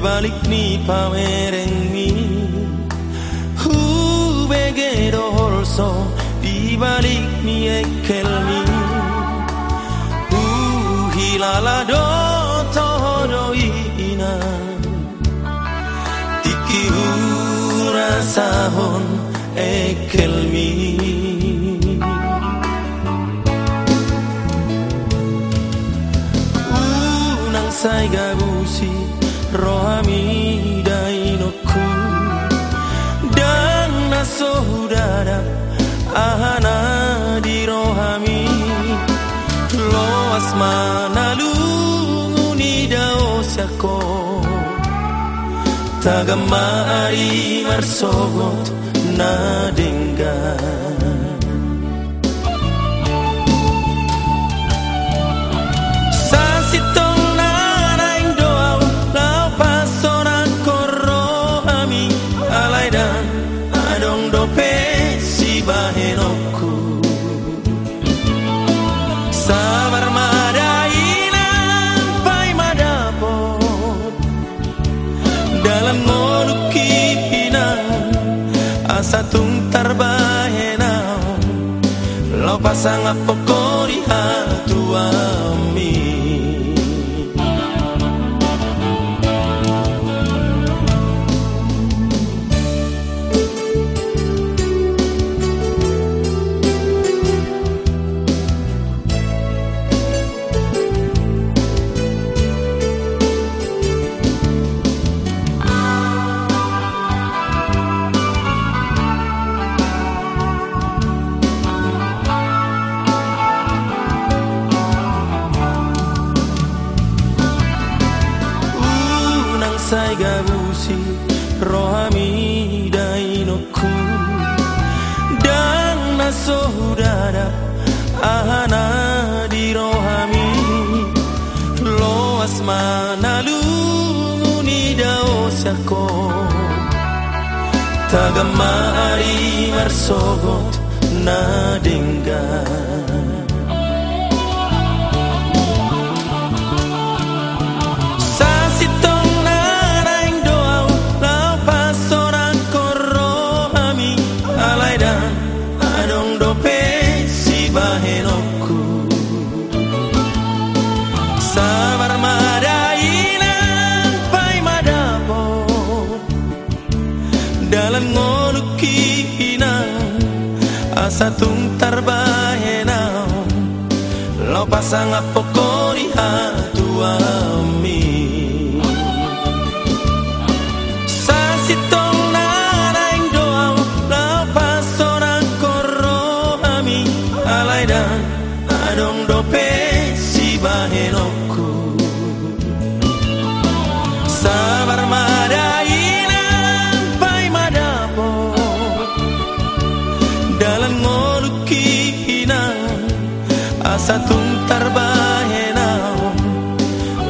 balik ni pamereng mi. Hu begero holso di balik ni ekel mi hu hilala do todo ina. Tiki hu rasahon ekel mi Unang say loas manalu ni daosyako tagamari marsogot na denggan Sabar tung tarbahenau. Lo pasang apokori hatu ami gabusi rohami dainoku. Dan nasohudara ahana di rohami. Loas manalu ni daosyako tagamari marsogot na Sabar madaina pai madapot Dalam ngoluki inang Asa tung tarbahenau Lo pasang apokori hatu ami. Sasitong naraing doang Lo pasorang koro ami. Alai dan adong dope Asa tung tarbahenau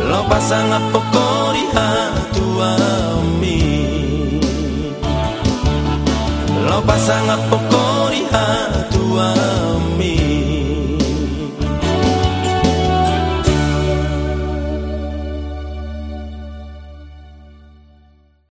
Lo pasang apokori hatu ami. Lo pasang apokori hatu ami